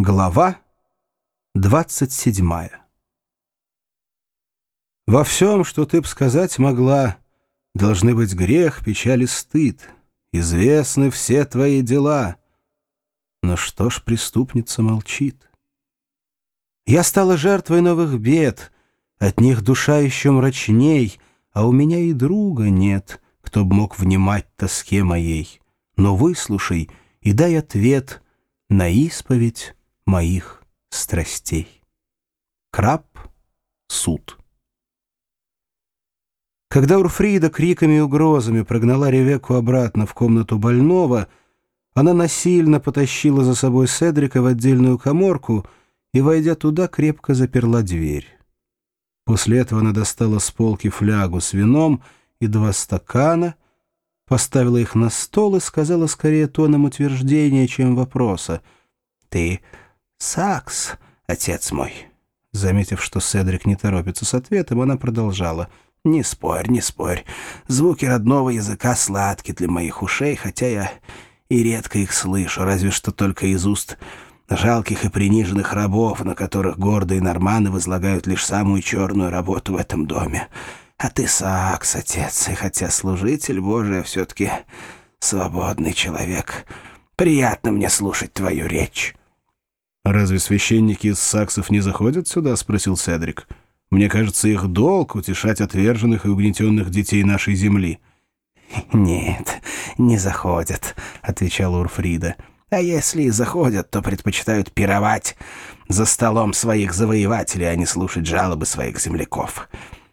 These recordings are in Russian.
Глава 27 Во всем, что ты б сказать могла, Должны быть грех, печаль и стыд. Известны все твои дела. Но что ж преступница молчит? Я стала жертвой новых бед, От них душа еще мрачней, А у меня и друга нет, Кто б мог внимать тоске моей. Но выслушай и дай ответ На исповедь моих страстей. Краб, суд. Когда Урфрида криками и угрозами прогнала Ревекку обратно в комнату больного, она насильно потащила за собой Седрика в отдельную коморку и, войдя туда, крепко заперла дверь. После этого она достала с полки флягу с вином и два стакана, поставила их на стол и сказала скорее тоном утверждения, чем вопроса. «Ты «Сакс, отец мой». Заметив, что Седрик не торопится с ответом, она продолжала. «Не спорь, не спорь. Звуки родного языка сладки для моих ушей, хотя я и редко их слышу, разве что только из уст жалких и приниженных рабов, на которых гордые норманы возлагают лишь самую черную работу в этом доме. А ты Сакс, отец, и хотя служитель Божий, все-таки свободный человек. Приятно мне слушать твою речь». «Разве священники из саксов не заходят сюда?» — спросил Седрик. «Мне кажется, их долг — утешать отверженных и угнетенных детей нашей земли». «Нет, не заходят», — отвечала Урфрида. «А если и заходят, то предпочитают пировать за столом своих завоевателей, а не слушать жалобы своих земляков.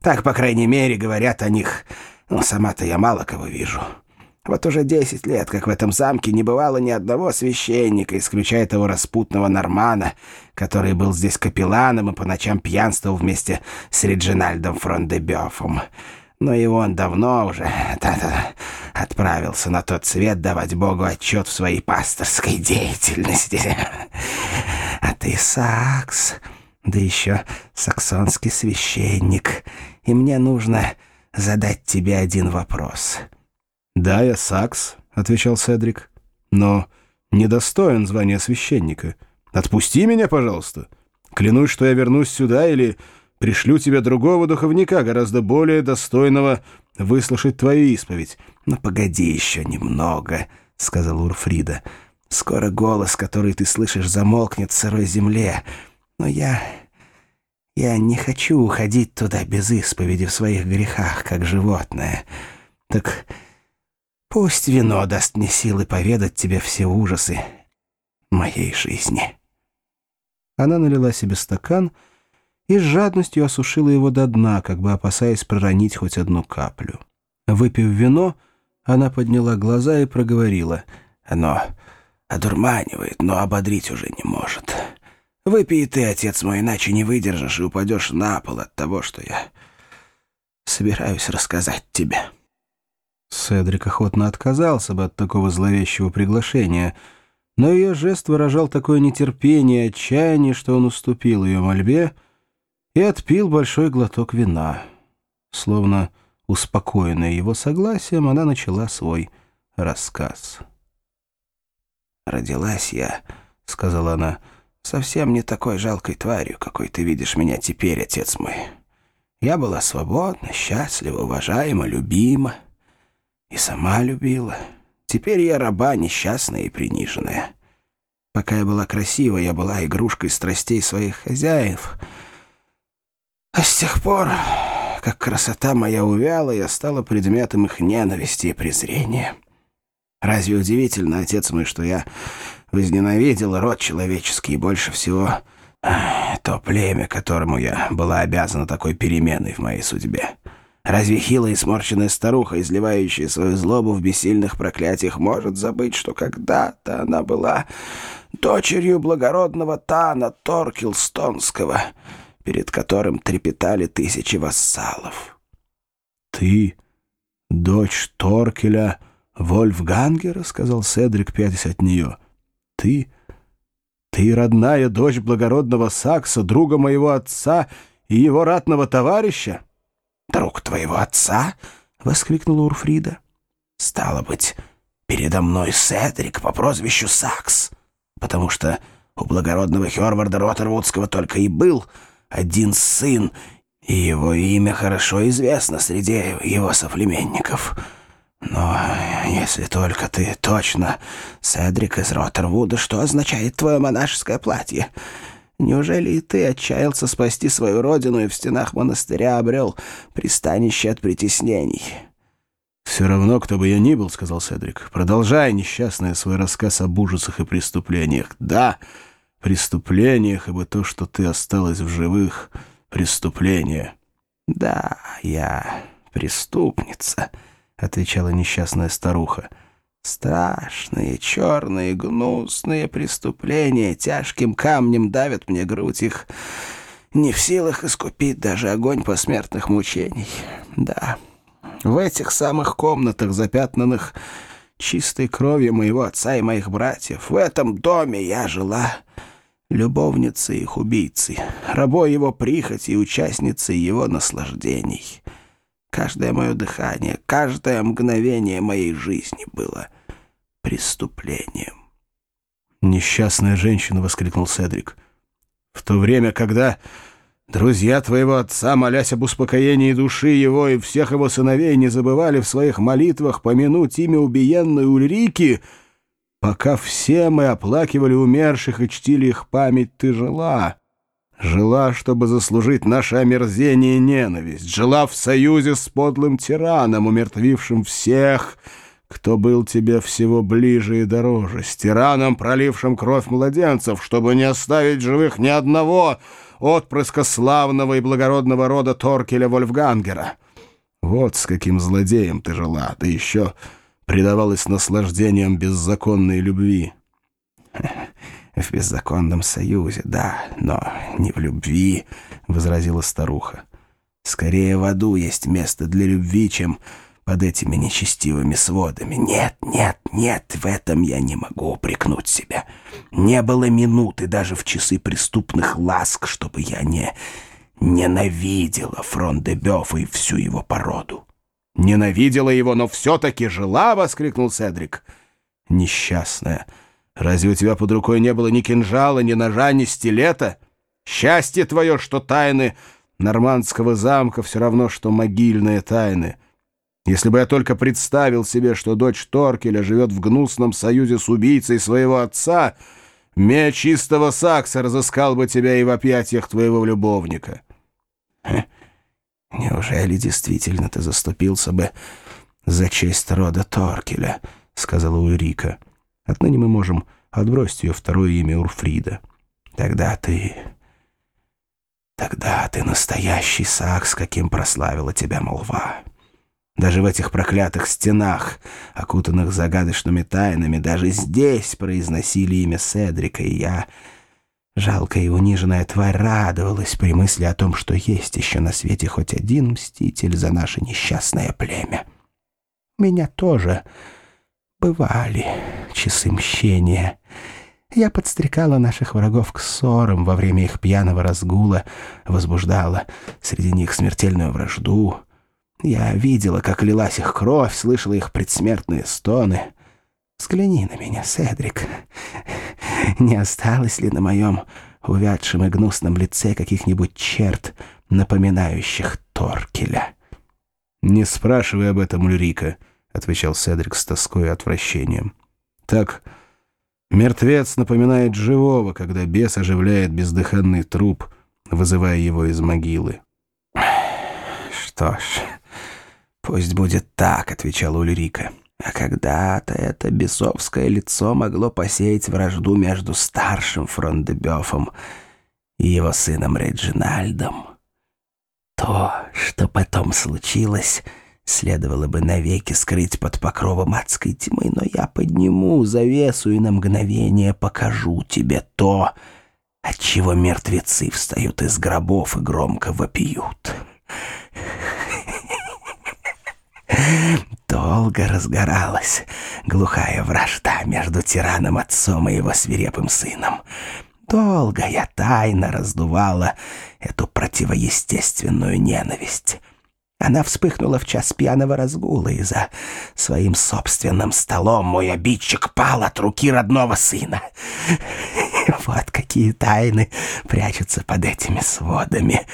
Так, по крайней мере, говорят о них. Ну, сама-то я мало кого вижу». Вот уже десять лет, как в этом замке не бывало ни одного священника, исключая того распутного Нормана, который был здесь капелланом и по ночам пьянствовал вместе с Реджинальдом Фрондебёфом. Но и он давно уже та -та, отправился на тот свет давать Богу отчет в своей пасторской деятельности. А ты сакс, да еще саксонский священник, и мне нужно задать тебе один вопрос — «Да, я Сакс», — отвечал Седрик, — «но недостоин звания священника. Отпусти меня, пожалуйста. Клянусь, что я вернусь сюда или пришлю тебе другого духовника, гораздо более достойного выслушать твою исповедь». «Ну, погоди еще немного», — сказал Урфрида. «Скоро голос, который ты слышишь, замолкнет в сырой земле. Но я... я не хочу уходить туда без исповеди в своих грехах, как животное. Так Пусть вино даст мне силы поведать тебе все ужасы моей жизни». Она налила себе стакан и с жадностью осушила его до дна, как бы опасаясь проронить хоть одну каплю. Выпив вино, она подняла глаза и проговорила. «Оно одурманивает, но ободрить уже не может. Выпей ты, отец мой, иначе не выдержишь и упадешь на пол от того, что я собираюсь рассказать тебе». Седрик охотно отказался бы от такого зловещего приглашения, но ее жест выражал такое нетерпение и отчаяние, что он уступил ее мольбе и отпил большой глоток вина. Словно успокоенная его согласием, она начала свой рассказ. «Родилась я», — сказала она, — «совсем не такой жалкой тварью, какой ты видишь меня теперь, отец мой. Я была свободна, счастлива, уважаема, любима». И сама любила. Теперь я раба несчастная и приниженная. Пока я была красива, я была игрушкой страстей своих хозяев. А с тех пор, как красота моя увяла, я стала предметом их ненависти и презрения. Разве удивительно, отец мой, что я возненавидел род человеческий и больше всего то племя, которому я была обязана такой переменой в моей судьбе? Разве хилая и сморщенная старуха, изливающая свою злобу в бессильных проклятиях, может забыть, что когда-то она была дочерью благородного Тана Торкилстонского, перед которым трепетали тысячи вассалов? «Ты дочь Торкеля Вольфгангера?» — сказал Седрик, пятясь от нее. «Ты... ты родная дочь благородного Сакса, друга моего отца и его ратного товарища?» Друг твоего отца?» — воскликнула Урфрида. «Стало быть, передо мной Седрик по прозвищу Сакс, потому что У благородного Херварда Роттервудского только и был один сын, и его имя хорошо известно среди его соплеменников. Но если только ты точно Седрик из Роттервуда, что означает твое монашеское платье? Неужели и ты отчаялся спасти свою родину и в стенах монастыря обрел пристанище от притеснений?» «Все равно, кто бы я ни был, — сказал Седрик, — продолжай, несчастный, свой рассказ об ужасах и преступлениях. Да, преступлениях, ибо то, что ты осталась в живых, — преступление». «Да, я преступница», — отвечала несчастная старуха. «Страшные, черные, гнусные преступления тяжким камнем давят мне грудь их, не в силах искупить даже огонь посмертных мучений. Да». В этих самых комнатах, запятнанных чистой кровью моего отца и моих братьев, в этом доме я жила любовницей их убийцы, рабой его прихоти и участницей его наслаждений. Каждое мое дыхание, каждое мгновение моей жизни было преступлением. «Несчастная женщина!» — воскликнул Седрик. «В то время, когда Друзья твоего отца, молясь об успокоении души его и всех его сыновей, не забывали в своих молитвах помянуть имя убиенной Ульрики, пока все мы оплакивали умерших и чтили их память, ты жила. Жила, чтобы заслужить наше омерзение и ненависть. Жила в союзе с подлым тираном, умертвившим всех, кто был тебе всего ближе и дороже, с тираном, пролившим кровь младенцев, чтобы не оставить живых ни одного, отпрыска славного и благородного рода Торкеля Вольфгангера. Вот с каким злодеем ты жила, да еще предавалась наслаждениям беззаконной любви. «В беззаконном союзе, да, но не в любви», — возразила старуха. «Скорее в аду есть место для любви, чем под этими нечестивыми сводами. Нет, нет, нет, в этом я не могу упрекнуть себя. Не было минуты даже в часы преступных ласк, чтобы я не ненавидела фронт де Бёфа и всю его породу. «Ненавидела его, но все-таки жила!» — воскликнул Седрик. «Несчастная! Разве у тебя под рукой не было ни кинжала, ни ножа, ни стилета? Счастье твое, что тайны нормандского замка все равно, что могильные тайны!» Если бы я только представил себе, что дочь Торкеля живет в гнусном союзе с убийцей своего отца, меч чистого сакса разыскал бы тебя и в объятиях твоего любовника. «Неужели действительно ты заступился бы за честь рода Торкеля?» — сказала Урика. «Отныне мы можем отбросить ее второе имя Урфрида. Тогда ты... Тогда ты настоящий сакс, каким прославила тебя молва». Даже в этих проклятых стенах, окутанных загадочными тайнами, даже здесь произносили имя Седрика, и я, жалкая и униженная тварь, радовалась при мысли о том, что есть еще на свете хоть один мститель за наше несчастное племя. Меня тоже бывали часы мщения. Я подстрекала наших врагов к ссорам во время их пьяного разгула, возбуждала среди них смертельную вражду — я видела, как лилась их кровь, слышала их предсмертные стоны. Взгляни на меня, Седрик. Не осталось ли на моем увядшем и гнусном лице каких-нибудь черт, напоминающих Торкеля? «Не спрашивай об этом, Ульрика», — отвечал Седрик с тоской и отвращением. «Так, мертвец напоминает живого, когда бес оживляет бездыханный труп, вызывая его из могилы». «Что ж...» «Пусть будет так», — отвечала Ульрика. «А когда-то это бесовское лицо могло посеять вражду между старшим Фрондебёфом и его сыном Реджинальдом. То, что потом случилось, следовало бы навеки скрыть под покровом адской тьмы, но я подниму завесу и на мгновение покажу тебе то, от чего мертвецы встают из гробов и громко вопиют». Долго разгоралась глухая вражда между тираном-отцом и его свирепым сыном. Долго я тайно раздувала эту противоестественную ненависть. Она вспыхнула в час пьяного разгула, и за своим собственным столом мой обидчик пал от руки родного сына. Вот какие тайны прячутся под этими сводами.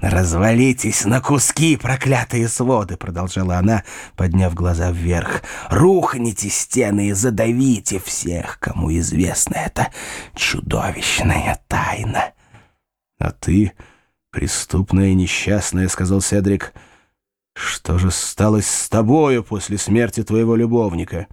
«Развалитесь на куски, проклятые своды!» — продолжала она, подняв глаза вверх. «Рухните стены и задавите всех, кому известна эта чудовищная тайна!» «А ты, преступная и несчастная, — сказал Седрик, — что же сталось с тобою после смерти твоего любовника?»